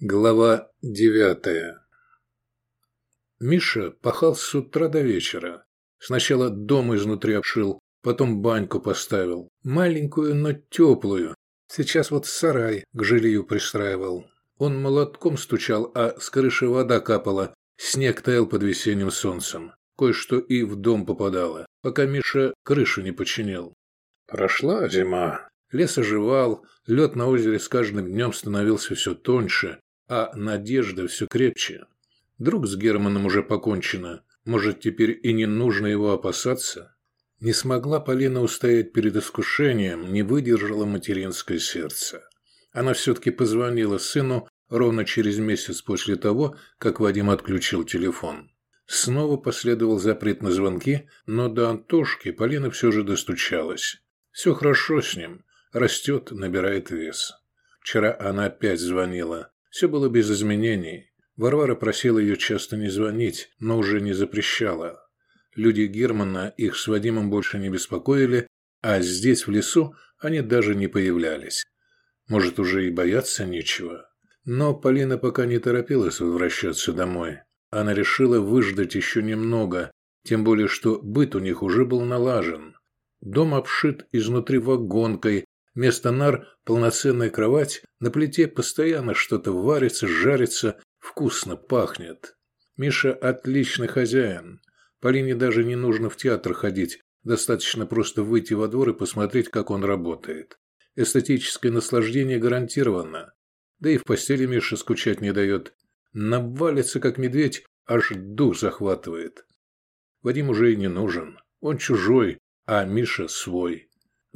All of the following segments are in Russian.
Глава девятая Миша пахал с утра до вечера. Сначала дом изнутри обшил, потом баньку поставил. Маленькую, но теплую. Сейчас вот сарай к жилью пристраивал. Он молотком стучал, а с крыши вода капала. Снег таял под весенним солнцем. Кое-что и в дом попадало, пока Миша крышу не починил. Прошла зима. Лес оживал, лед на озере с каждым днем становился все тоньше, а надежда все крепче. Друг с Германом уже покончено. Может, теперь и не нужно его опасаться? Не смогла Полина устоять перед искушением, не выдержала материнское сердце. Она все-таки позвонила сыну ровно через месяц после того, как Вадим отключил телефон. Снова последовал запрет на звонки, но до Антошки Полина все же достучалась. Все хорошо с ним, растет, набирает вес. Вчера она опять звонила. Все было без изменений. Варвара просила ее часто не звонить, но уже не запрещала. Люди Германа их с Вадимом больше не беспокоили, а здесь, в лесу, они даже не появлялись. Может, уже и бояться нечего. Но Полина пока не торопилась возвращаться домой. Она решила выждать еще немного, тем более, что быт у них уже был налажен. Дом обшит изнутри вагонкой, Вместо нар полноценная кровать, на плите постоянно что-то варится, жарится, вкусно пахнет. Миша отличный хозяин. Полине даже не нужно в театр ходить, достаточно просто выйти во двор и посмотреть, как он работает. Эстетическое наслаждение гарантировано. Да и в постели Миша скучать не дает. Навалится, как медведь, аж дух захватывает. Вадим уже и не нужен. Он чужой, а Миша свой.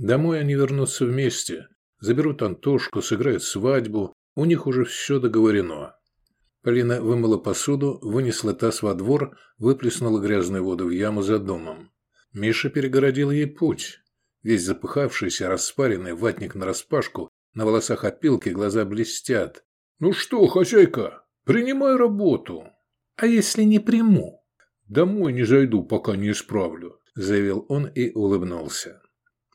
Домой они вернутся вместе, заберут Антошку, сыграют свадьбу, у них уже все договорено. Полина вымыла посуду, вынесла таз во двор, выплеснула грязную воду в яму за домом. Миша перегородил ей путь. Весь запыхавшийся, распаренный, ватник нараспашку, на волосах опилки, глаза блестят. «Ну что, хозяйка, принимай работу». «А если не приму?» «Домой не зайду, пока не исправлю», – заявил он и улыбнулся.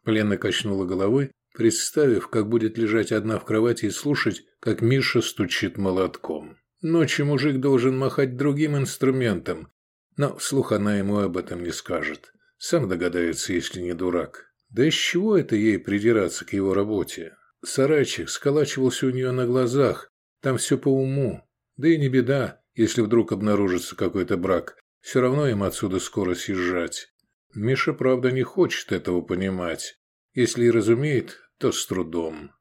Лена качнула головой, представив, как будет лежать одна в кровати и слушать, как Миша стучит молотком. Ночью мужик должен махать другим инструментом, но вслух она ему об этом не скажет. Сам догадается, если не дурак. Да из чего это ей придираться к его работе? Сарайчик сколачивался у нее на глазах, там все по уму. Да и не беда, если вдруг обнаружится какой-то брак. Все равно им отсюда скоро съезжать. Миша, правда, не хочет этого понимать. Если и разумеет, то с трудом.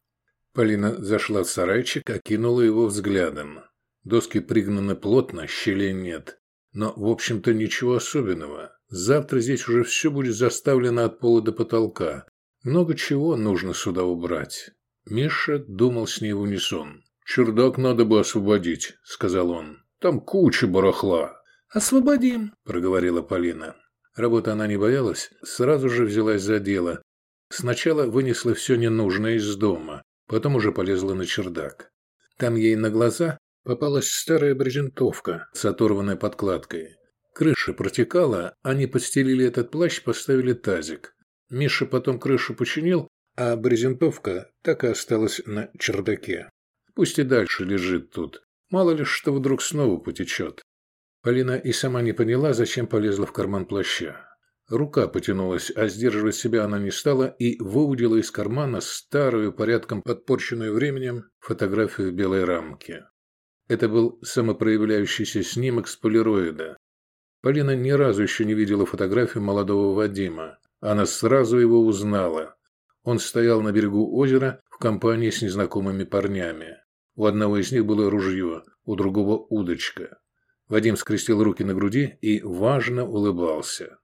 Полина зашла в сарайчик, окинула его взглядом. Доски пригнаны плотно, щелей нет. Но, в общем-то, ничего особенного. Завтра здесь уже все будет заставлено от пола до потолка. Много чего нужно сюда убрать. Миша думал с ней в унисон. «Чердак надо бы освободить», — сказал он. «Там куча барахла». «Освободим», — проговорила Полина. Работа она не боялась, сразу же взялась за дело. Сначала вынесла все ненужное из дома, потом уже полезла на чердак. Там ей на глаза попалась старая брезентовка с оторванной подкладкой. Крыша протекала, они подстелили этот плащ, поставили тазик. Миша потом крышу починил, а брезентовка так и осталась на чердаке. Пусть и дальше лежит тут. Мало ли что вдруг снова потечет. Полина и сама не поняла, зачем полезла в карман плаща. Рука потянулась, а сдерживать себя она не стала и выудила из кармана старую, порядком подпорченную временем, фотографию в белой рамке. Это был самопроявляющийся снимок с полироида. Полина ни разу еще не видела фотографию молодого Вадима. Она сразу его узнала. Он стоял на берегу озера в компании с незнакомыми парнями. У одного из них было ружье, у другого удочка. Вадим скрестил руки на груди и важно улыбался.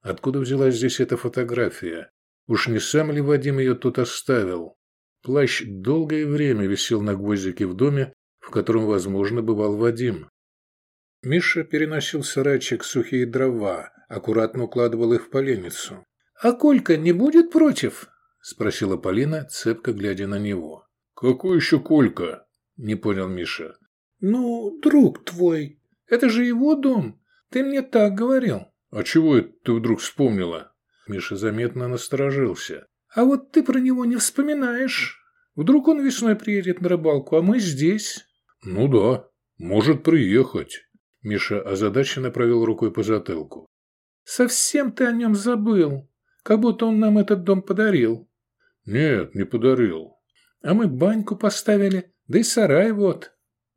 Откуда взялась здесь эта фотография? Уж не сам ли Вадим ее тут оставил? Плащ долгое время висел на гвоздике в доме, в котором, возможно, бывал Вадим. Миша переносил сарайчик сухие дрова, аккуратно укладывал их в поленницу. «А Колька не будет против?» – спросила Полина, цепко глядя на него. «Какой еще Колька?» – не понял Миша. «Ну, друг твой», это же его дом. Ты мне так говорил. А чего это ты вдруг вспомнила? Миша заметно насторожился. А вот ты про него не вспоминаешь. Вдруг он весной приедет на рыбалку, а мы здесь. Ну да, может приехать. Миша озадаченно провел рукой по затылку. Совсем ты о нем забыл. Как будто он нам этот дом подарил. Нет, не подарил. А мы баньку поставили, да и сарай вот.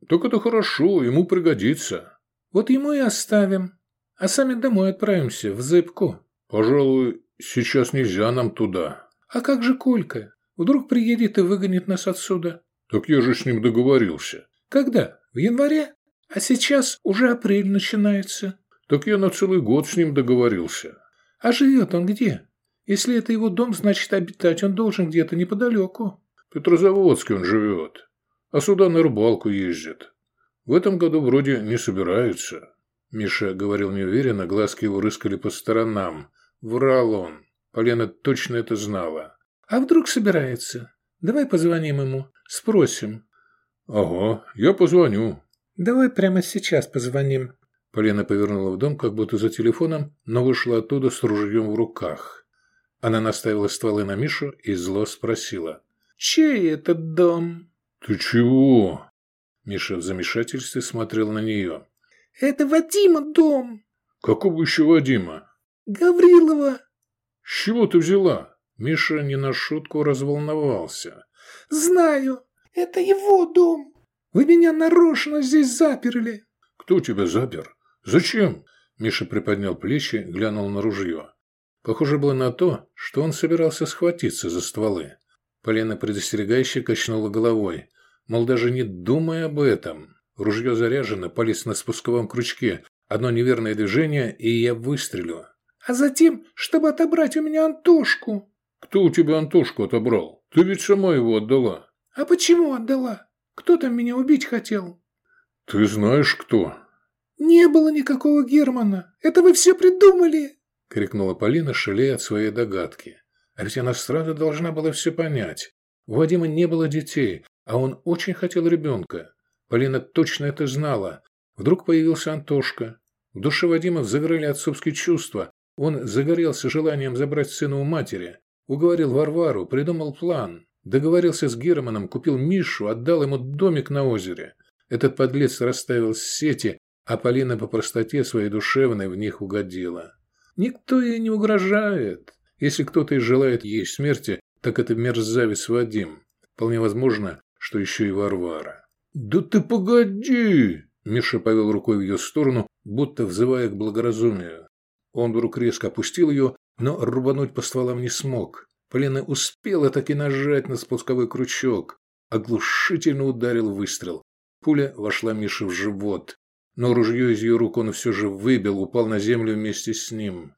Так это хорошо, ему пригодится. Вот ему и оставим. А сами домой отправимся, в Зыбку. Пожалуй, сейчас нельзя нам туда. А как же Колька? Вдруг приедет и выгонит нас отсюда? Так я же с ним договорился. Когда? В январе? А сейчас уже апрель начинается. Так я на целый год с ним договорился. А живет он где? Если это его дом, значит обитать он должен где-то неподалеку. В Петрозаводске он живет. А сюда на рыбалку ездит. В этом году вроде не собирается. Миша говорил неуверенно, глазки его рыскали по сторонам. Врал он. Полена точно это знала. «А вдруг собирается? Давай позвоним ему, спросим». «Ага, я позвоню». «Давай прямо сейчас позвоним». Полена повернула в дом, как будто за телефоном, но вышла оттуда с ружьем в руках. Она наставила стволы на Мишу и зло спросила. «Чей этот дом?» «Ты чего?» Миша в замешательстве смотрел на нее. «Это Вадима дом». «Какого еще Вадима?» «Гаврилова». «С чего ты взяла?» Миша не на шутку разволновался. «Знаю. Это его дом. Вы меня нарочно здесь заперли». «Кто тебя запер? Зачем?» Миша приподнял плечи, глянул на ружье. Похоже было на то, что он собирался схватиться за стволы. Полина предостерегающе качнула головой. Мол, даже не думай об этом. Ружье заряжено, палец на спусковом крючке. Одно неверное движение, и я выстрелю. А затем, чтобы отобрать у меня Антошку. Кто у тебя Антошку отобрал? Ты ведь сама его отдала. А почему отдала? Кто там меня убить хотел? Ты знаешь, кто? Не было никакого Германа. Это вы все придумали. Крикнула Полина, шалея от своей догадки. А ведь она сразу должна была все понять. У Вадима не было детей, а он очень хотел ребенка. Полина точно это знала. Вдруг появился Антошка. В душе Вадима взыграли отцовские чувства. Он загорелся желанием забрать сына у матери. Уговорил Варвару, придумал план. Договорился с Германом, купил Мишу, отдал ему домик на озере. Этот подлец расставил сети, а Полина по простоте своей душевной в них угодила. Никто ей не угрожает. Если кто-то и желает ей смерти, так это мерзавец Вадим. Вполне возможно, что еще и Варвара. «Да ты погоди!» Миша повел рукой в ее сторону, будто взывая к благоразумию. Он вдруг резко опустил ее, но рубануть по стволам не смог. Полина успела таки нажать на спусковой крючок. Оглушительно ударил выстрел. Пуля вошла Мише в живот. Но ружье из ее рук он все же выбил, упал на землю вместе с ним.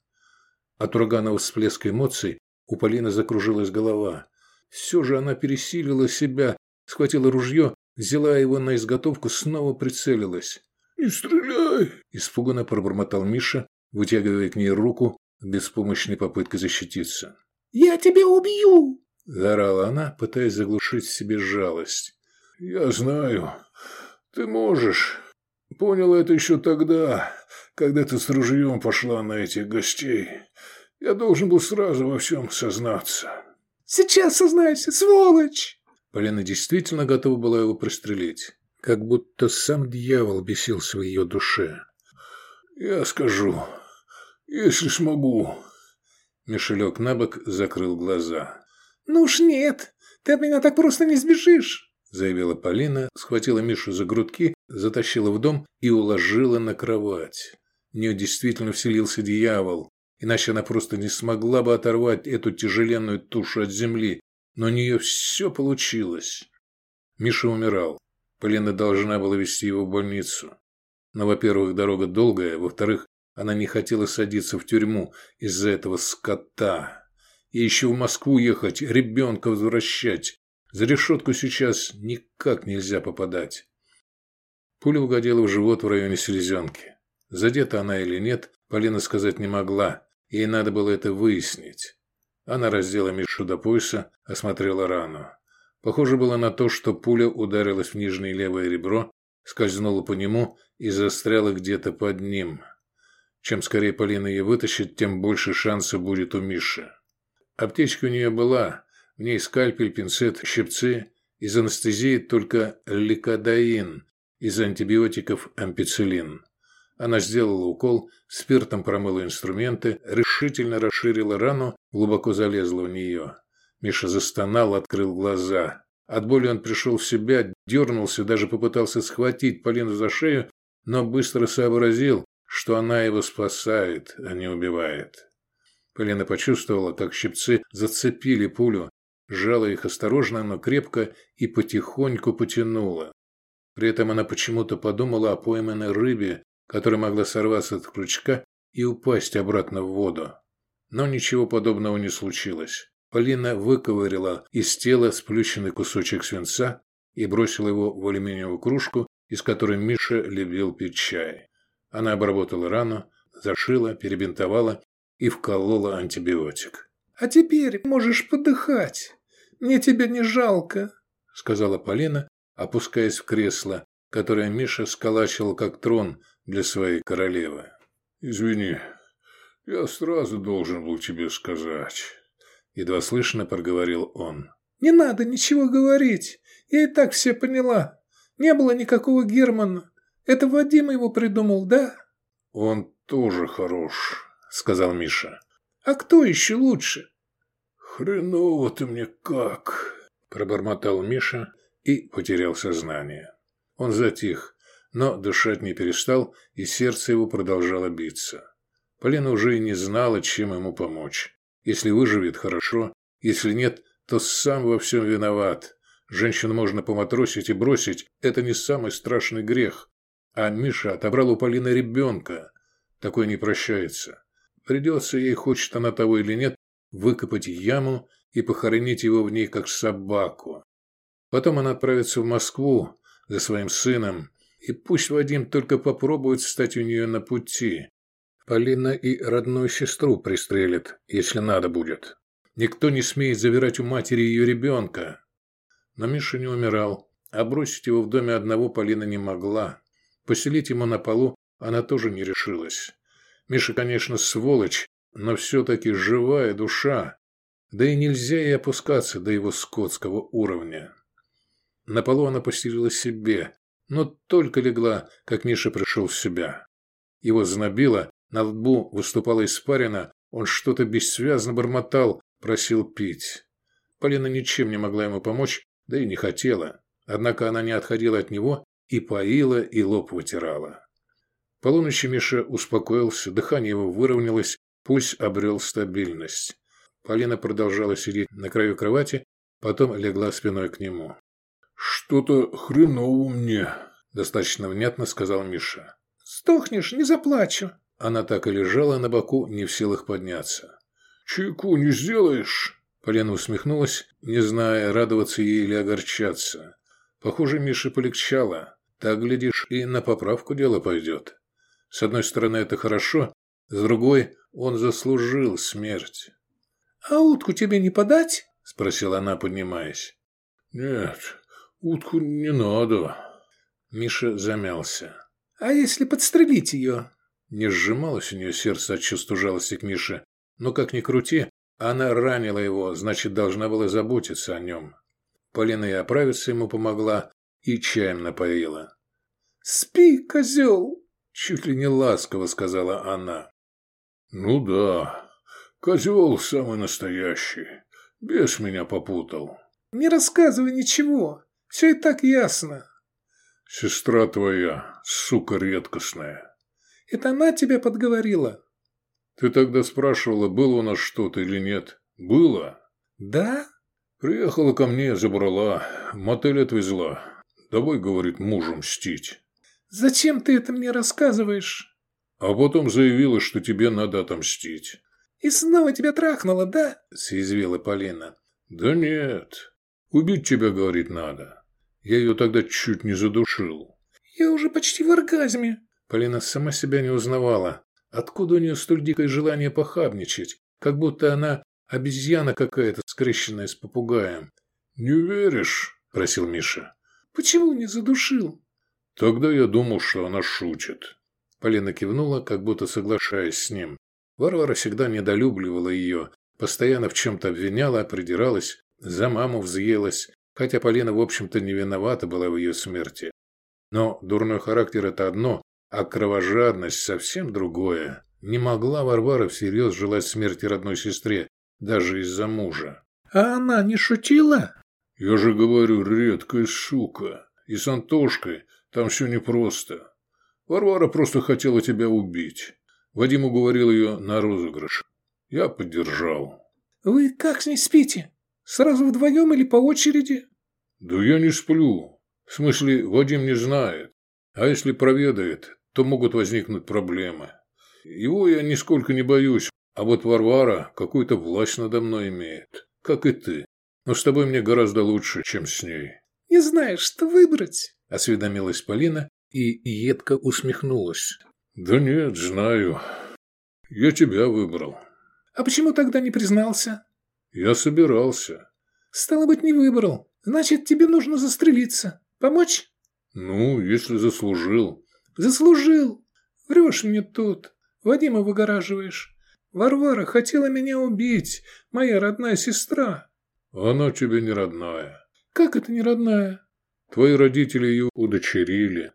От ураганного всплеска эмоций у Полины закружилась голова. Все же она пересилила себя, схватила ружье, взяла его на изготовку, снова прицелилась. «Не стреляй!» – испуганно пробормотал Миша, вытягивая к ней руку в беспомощной попыткой защититься. «Я тебя убью!» – заорала она, пытаясь заглушить в себе жалость. «Я знаю. Ты можешь. Понял это еще тогда, когда ты с ружьем пошла на этих гостей. Я должен был сразу во всем сознаться». «Сейчас сознайся, сволочь!» Полина действительно готова была его пристрелить. Как будто сам дьявол бесился в ее душе. «Я скажу, если смогу». Мишелек на бок закрыл глаза. «Ну уж нет, ты от меня так просто не сбежишь», заявила Полина, схватила Мишу за грудки, затащила в дом и уложила на кровать. В нее действительно вселился дьявол, иначе она просто не смогла бы оторвать эту тяжеленную тушу от земли, но у нее все получилось. Миша умирал. Полина должна была везти его в больницу. Но, во-первых, дорога долгая, во-вторых, она не хотела садиться в тюрьму из-за этого скота. И еще в Москву ехать, ребенка возвращать. За решетку сейчас никак нельзя попадать. Пуля угодила в живот в районе селезенки. Задета она или нет, Полина сказать не могла. Ей надо было это выяснить. Она раздела Мишу до пояса, осмотрела рану. Похоже было на то, что пуля ударилась в нижнее левое ребро, скользнула по нему и застряла где-то под ним. Чем скорее Полина ее вытащит, тем больше шанса будет у Миши. Аптечка у нее была. В ней скальпель, пинцет, щипцы. Из анестезии только ликодаин, Из антибиотиков ампицилин. Она сделала укол, спиртом промыла инструменты, решительно расширила рану, глубоко залезла в нее. Миша застонал, открыл глаза. От боли он пришел в себя, дернулся, даже попытался схватить Полину за шею, но быстро сообразил, что она его спасает, а не убивает. Полина почувствовала, как щипцы зацепили пулю, сжала их осторожно, но крепко и потихоньку потянула. При этом она почему-то подумала о пойманной рыбе, которая могла сорваться от крючка и упасть обратно в воду. Но ничего подобного не случилось. Полина выковырила из тела сплющенный кусочек свинца и бросила его в алюминиевую кружку, из которой Миша любил пить чай. Она обработала рану, зашила, перебинтовала и вколола антибиотик. «А теперь можешь подыхать. Мне тебя не жалко», — сказала Полина, опускаясь в кресло, которое Миша сколачивал как трон для своей королевы. «Извини, я сразу должен был тебе сказать», — едва слышно проговорил он. «Не надо ничего говорить, я и так все поняла. Не было никакого Германа. Это Вадим его придумал, да?» «Он тоже хорош», — сказал Миша. «А кто еще лучше?» «Хреново ты мне как!» – пробормотал Миша и потерял сознание. Он затих, но дышать не перестал, и сердце его продолжало биться. Полина уже и не знала, чем ему помочь. Если выживет – хорошо, если нет, то сам во всем виноват. Женщину можно поматросить и бросить – это не самый страшный грех. А Миша отобрал у Полины ребенка. Такое не прощается. Придется ей, хочет она того или нет, выкопать яму и похоронить его в ней, как собаку. Потом она отправится в Москву за своим сыном, и пусть Вадим только попробует стать у нее на пути. Полина и родную сестру пристрелит, если надо будет. Никто не смеет забирать у матери ее ребенка. Но Миша не умирал, а бросить его в доме одного Полина не могла. Поселить ему на полу она тоже не решилась. Миша, конечно, сволочь, но все-таки живая душа. Да и нельзя ей опускаться до его скотского уровня. На полу она постелила себе, но только легла, как Миша пришел в себя. Его знобило, на лбу выступала испарина, он что-то бессвязно бормотал, просил пить. Полина ничем не могла ему помочь, да и не хотела. Однако она не отходила от него и поила, и лоб вытирала. Полуночи Миша успокоился, дыхание его выровнялось, пульс обрел стабильность. Полина продолжала сидеть на краю кровати, потом легла спиной к нему. «Что-то хреново мне», – достаточно внятно сказал Миша. «Стохнешь, не заплачу». Она так и лежала на боку, не в силах подняться. «Чайку не сделаешь?» Полина усмехнулась, не зная, радоваться ей или огорчаться. Похоже, Мише полегчало. Так, глядишь, и на поправку дело пойдет. С одной стороны, это хорошо, с другой, он заслужил смерть. «А утку тебе не подать?» – спросила она, поднимаясь. «Нет, утку не надо». Миша замялся. «А если подстрелить ее?» Не сжималось у нее сердце от чувства жалости к Мише, но как ни крути, она ранила его, значит, должна была заботиться о нем. Полина и оправиться ему помогла, и чаем напоила. «Спи, козел!» – чуть ли не ласково сказала она. «Ну да, козел самый настоящий. Бес меня попутал». «Не рассказывай ничего. Все и так ясно». «Сестра твоя, сука редкостная». «Это она тебя подговорила?» «Ты тогда спрашивала, было у нас что-то или нет?» «Было». «Да?» «Приехала ко мне, забрала, мотель отвезла. Давай, — говорит, — мужу мстить». «Зачем ты это мне рассказываешь?» А потом заявила, что тебе надо отомстить. «И снова тебя трахнула, да?» – съязвила Полина. «Да нет. Убить тебя, говорит, надо. Я ее тогда чуть не задушил». «Я уже почти в оргазме». Полина сама себя не узнавала. Откуда у нее столь дикое желание похабничать? Как будто она обезьяна какая-то, скрещенная с попугаем. «Не веришь?» – просил Миша. «Почему не задушил?» «Тогда я думал, что она шутит». Полина кивнула, как будто соглашаясь с ним. Варвара всегда недолюбливала ее, постоянно в чем-то обвиняла, придиралась, за маму взъелась, хотя Полина, в общем-то, не виновата была в ее смерти. Но дурной характер – это одно, а кровожадность – совсем другое. Не могла Варвара всерьез желать смерти родной сестре, даже из-за мужа. «А она не шутила?» «Я же говорю, редкая сука. И с Антошкой там все непросто. Варвара просто хотела тебя убить. Вадим уговорил ее на розыгрыш. Я поддержал». «Вы как с ней спите? Сразу вдвоем или по очереди?» «Да я не сплю. В смысле, Вадим не знает. А если проведает, то могут возникнуть проблемы. Его я нисколько не боюсь, а вот Варвара какую-то власть надо мной имеет, как и ты. Но с тобой мне гораздо лучше, чем с ней». «Не знаешь, что выбрать?» – осведомилась Полина и едко усмехнулась. «Да нет, знаю. Я тебя выбрал». «А почему тогда не признался?» «Я собирался». «Стало быть, не выбрал. Значит, тебе нужно застрелиться. Помочь?» «Ну, если заслужил». «Заслужил. Врешь мне тут. Вадима выгораживаешь. Варвара хотела меня убить, моя родная сестра». «Она тебе не родная». «Как это не родная?» «Твои родители ее удочерили».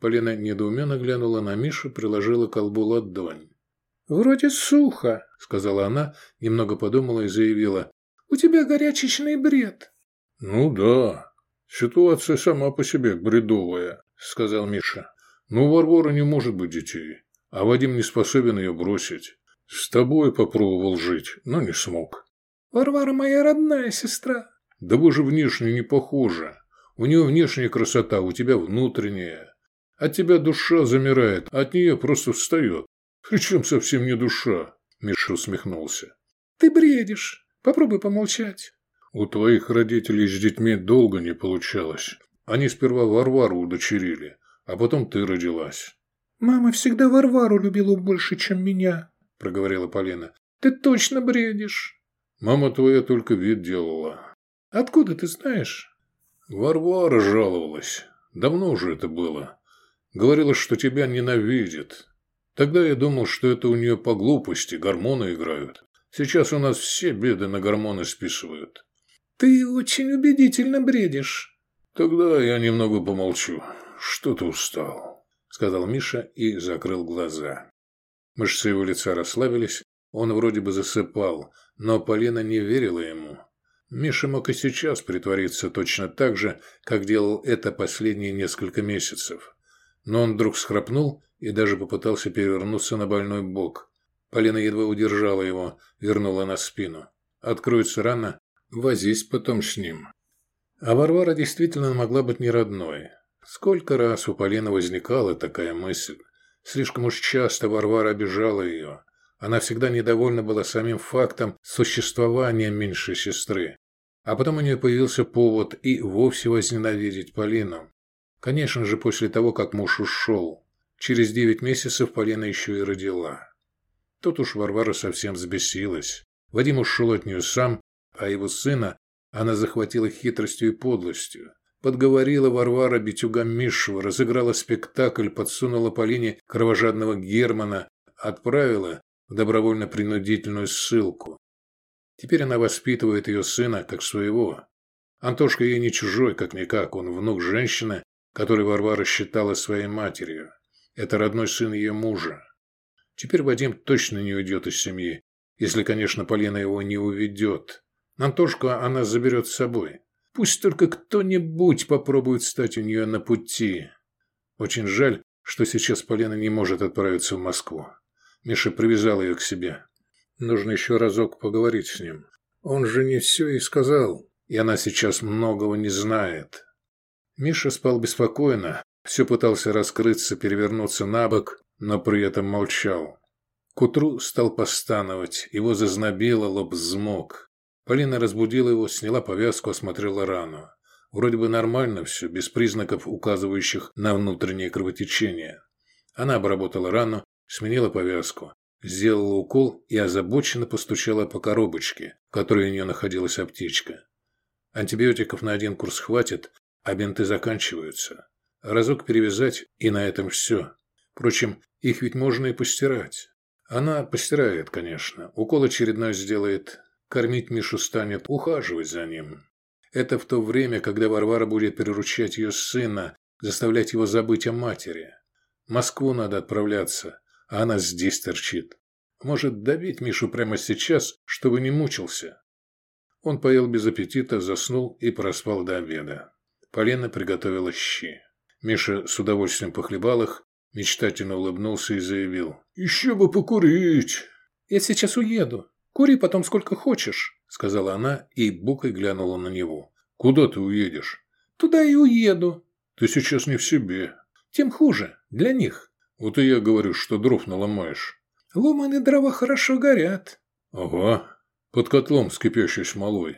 Полина недоуменно глянула на Мишу, приложила колбу ладонь. «Вроде сухо», — сказала она, немного подумала и заявила. «У тебя горячечный бред». «Ну да, ситуация сама по себе бредовая», — сказал Миша. «Но у Варвары не может быть детей, а Вадим не способен ее бросить. С тобой попробовал жить, но не смог». «Варвара моя родная сестра». «Да вы же внешне не похожи. У нее внешняя красота, у тебя внутренняя. От тебя душа замирает, от нее просто встает. Причем совсем не душа», — Миша усмехнулся. «Ты бредишь. Попробуй помолчать». У твоих родителей с детьми долго не получалось. Они сперва Варвару удочерили, а потом ты родилась. «Мама всегда Варвару любила больше, чем меня», – проговорила Полина. «Ты точно бредишь». «Мама твоя только вид делала». «Откуда ты знаешь?» «Варвара жаловалась. Давно уже это было. Говорила, что тебя ненавидит. Тогда я думал, что это у нее по глупости, гормоны играют. Сейчас у нас все беды на гормоны списывают. «Ты очень убедительно бредишь». «Тогда я немного помолчу. Что ты устал?» – сказал Миша и закрыл глаза. Мышцы его лица расслабились, он вроде бы засыпал, но Полина не верила ему. Миша мог и сейчас притвориться точно так же, как делал это последние несколько месяцев. Но он вдруг схрапнул и даже попытался перевернуться на больной бок. Полина едва удержала его, вернула на спину. Откроется рана, Возись потом с ним. А Варвара действительно могла быть не родной. Сколько раз у Полины возникала такая мысль. Слишком уж часто Варвара обижала ее. Она всегда недовольна была самим фактом существования меньшей сестры. А потом у нее появился повод и вовсе возненавидеть Полину. Конечно же, после того, как муж ушел. Через девять месяцев Полина еще и родила. Тут уж Варвара совсем взбесилась. Вадим ушел от нее сам, а его сына она захватила хитростью и подлостью. Подговорила Варвара Битюга Мишева, разыграла спектакль, подсунула Полине кровожадного Германа, отправила в добровольно-принудительную ссылку. Теперь она воспитывает ее сына как своего. Антошка ей не чужой, как-никак, он внук женщины, которую Варвара считала своей матерью. Это родной сын ее мужа. Теперь Вадим точно не уйдет из семьи, если, конечно, Полина его не уведет. Антошку она заберет с собой. Пусть только кто-нибудь попробует стать у нее на пути. Очень жаль, что сейчас Полина не может отправиться в Москву. Миша привязал ее к себе. Нужно еще разок поговорить с ним. Он же не все и сказал, и она сейчас многого не знает. Миша спал беспокойно, все пытался раскрыться, перевернуться на бок, но при этом молчал. К утру стал постановать, его зазнобило, лоб взмок. Полина разбудила его, сняла повязку, осмотрела рану. Вроде бы нормально все, без признаков, указывающих на внутреннее кровотечение. Она обработала рану, сменила повязку, сделала укол и озабоченно постучала по коробочке, в которой у нее находилась аптечка. Антибиотиков на один курс хватит, а бинты заканчиваются. Разок перевязать, и на этом все. Впрочем, их ведь можно и постирать. Она постирает, конечно. Укол очередной сделает, Кормить Мишу станет, ухаживать за ним. Это в то время, когда Варвара будет приручать ее сына, заставлять его забыть о матери. В Москву надо отправляться, а она здесь торчит. Может, добить Мишу прямо сейчас, чтобы не мучился. Он поел без аппетита, заснул и проспал до обеда. Полена приготовила щи. Миша с удовольствием похлебал их, мечтательно улыбнулся и заявил. «Еще бы покурить!» «Я сейчас уеду. Кури потом сколько хочешь», — сказала она и букой глянула на него. «Куда ты уедешь?» «Туда и уеду». «Ты сейчас не в себе». «Тем хуже. Для них». «Вот и я говорю, что дров наломаешь». «Ломаные дрова хорошо горят». «Ага. Под котлом с кипящей смолой.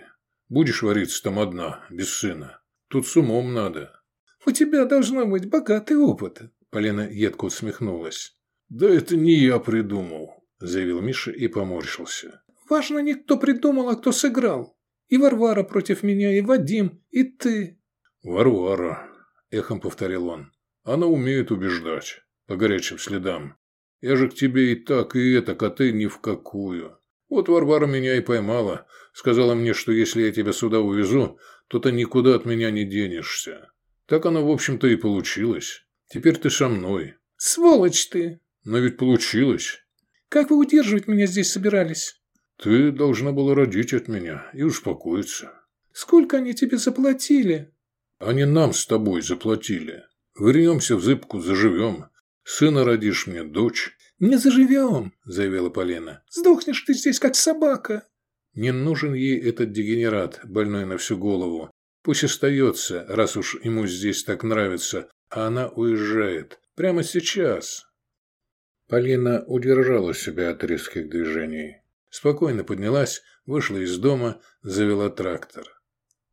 Будешь вариться там одна, без сына. Тут с умом надо». «У тебя должно быть богатый опыт», – Полина едко усмехнулась. «Да это не я придумал», – заявил Миша и поморщился. «Важно не кто придумал, а кто сыграл. И Варвара против меня, и Вадим, и ты». «Варвара», – эхом повторил он. «Она умеет убеждать. По горячим следам. Я же к тебе и так, и это, а ты ни в какую. Вот Варвара меня и поймала. Сказала мне, что если я тебя сюда увезу, то ты никуда от меня не денешься. Так оно, в общем-то, и получилось. Теперь ты со мной. Сволочь ты! Но ведь получилось. Как вы удерживать меня здесь собирались? Ты должна была родить от меня и успокоиться. Сколько они тебе заплатили? Они нам с тобой заплатили. Вернемся в Зыбку, заживем. Сына родишь мне, дочь. «Не заживем», – заявила Полина. «Сдохнешь ты здесь, как собака». Не нужен ей этот дегенерат, больной на всю голову. Пусть остается, раз уж ему здесь так нравится, а она уезжает. Прямо сейчас. Полина удержала себя от резких движений. Спокойно поднялась, вышла из дома, завела трактор.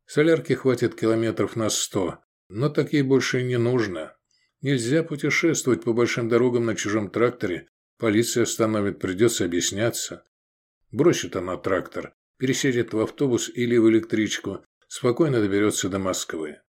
Солярки хватит километров на сто, но так ей больше не нужно. Нельзя путешествовать по большим дорогам на чужом тракторе. Полиция остановит, придется объясняться. Бросит она трактор, пересядет в автобус или в электричку, спокойно доберется до Москвы.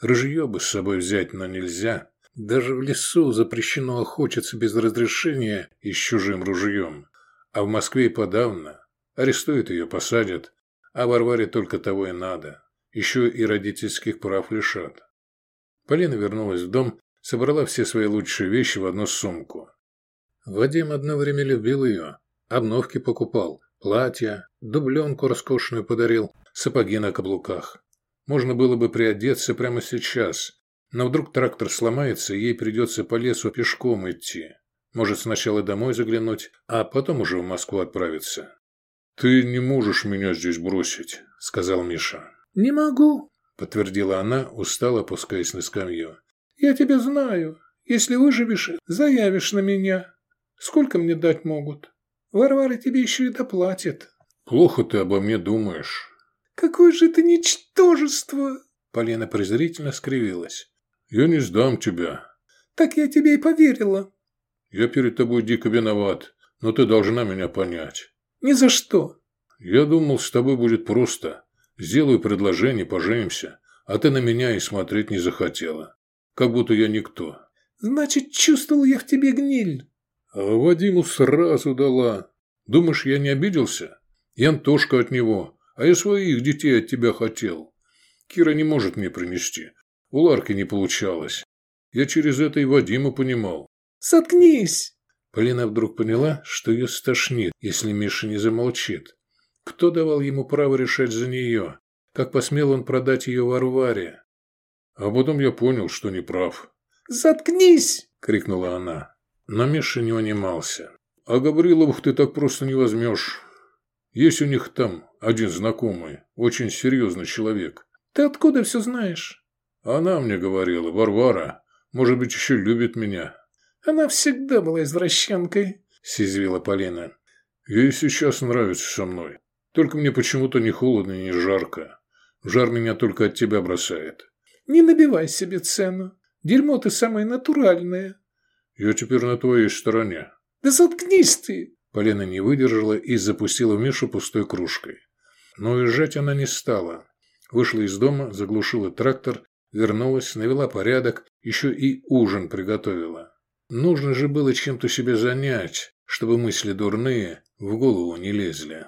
Рыжье бы с собой взять, но нельзя. Даже в лесу запрещено охотиться без разрешения и с чужим ружьем. А в Москве и подавно. Арестуют ее, посадят. А Варваре только того и надо. Еще и родительских прав лишат. Полина вернулась в дом, собрала все свои лучшие вещи в одну сумку. Вадим одно время любил ее. Обновки покупал, платья, дубленку роскошную подарил, сапоги на каблуках. Можно было бы приодеться прямо сейчас, но вдруг трактор сломается, и ей придется по лесу пешком идти. Может, сначала домой заглянуть, а потом уже в Москву отправиться. «Ты не можешь меня здесь бросить», — сказал Миша. «Не могу», — подтвердила она, устало опускаясь на скамью. «Я тебя знаю. Если выживешь, заявишь на меня. Сколько мне дать могут? Варвара тебе еще и доплатит». «Плохо ты обо мне думаешь». «Какое же ты ничтожество!» Полина презрительно скривилась. «Я не сдам тебя». «Так я тебе и поверила». «Я перед тобой дико виноват, но ты должна меня понять». «Ни за что». «Я думал, с тобой будет просто. Сделаю предложение, поженимся, а ты на меня и смотреть не захотела. Как будто я никто». «Значит, чувствовал я в тебе гниль». «А Вадиму сразу дала. Думаешь, я не обиделся? И Антошка от него. А я своих детей от тебя хотел. Кира не может мне принести. У Ларки не получалось. Я через это и Вадима понимал. Соткнись! Полина вдруг поняла, что ее стошнит, если Миша не замолчит. Кто давал ему право решать за нее? Как посмел он продать ее Варваре? А потом я понял, что не прав. «Заткнись!» – крикнула она. Но Миша не унимался. «А Гавриловых ты так просто не возьмешь. Есть у них там один знакомый, очень серьезный человек. Ты откуда все знаешь? Она мне говорила, Варвара, может быть, еще любит меня. Она всегда была извращенкой, съязвила Полина. Ей сейчас нравится со мной. Только мне почему-то не холодно и не жарко. Жар меня только от тебя бросает. Не набивай себе цену. Дерьмо ты самое натуральное. Я теперь на твоей стороне. Да заткнись ты! Полина не выдержала и запустила в Мишу пустой кружкой. Но уезжать она не стала. Вышла из дома, заглушила трактор, вернулась, навела порядок, еще и ужин приготовила. Нужно же было чем-то себе занять, чтобы мысли дурные в голову не лезли.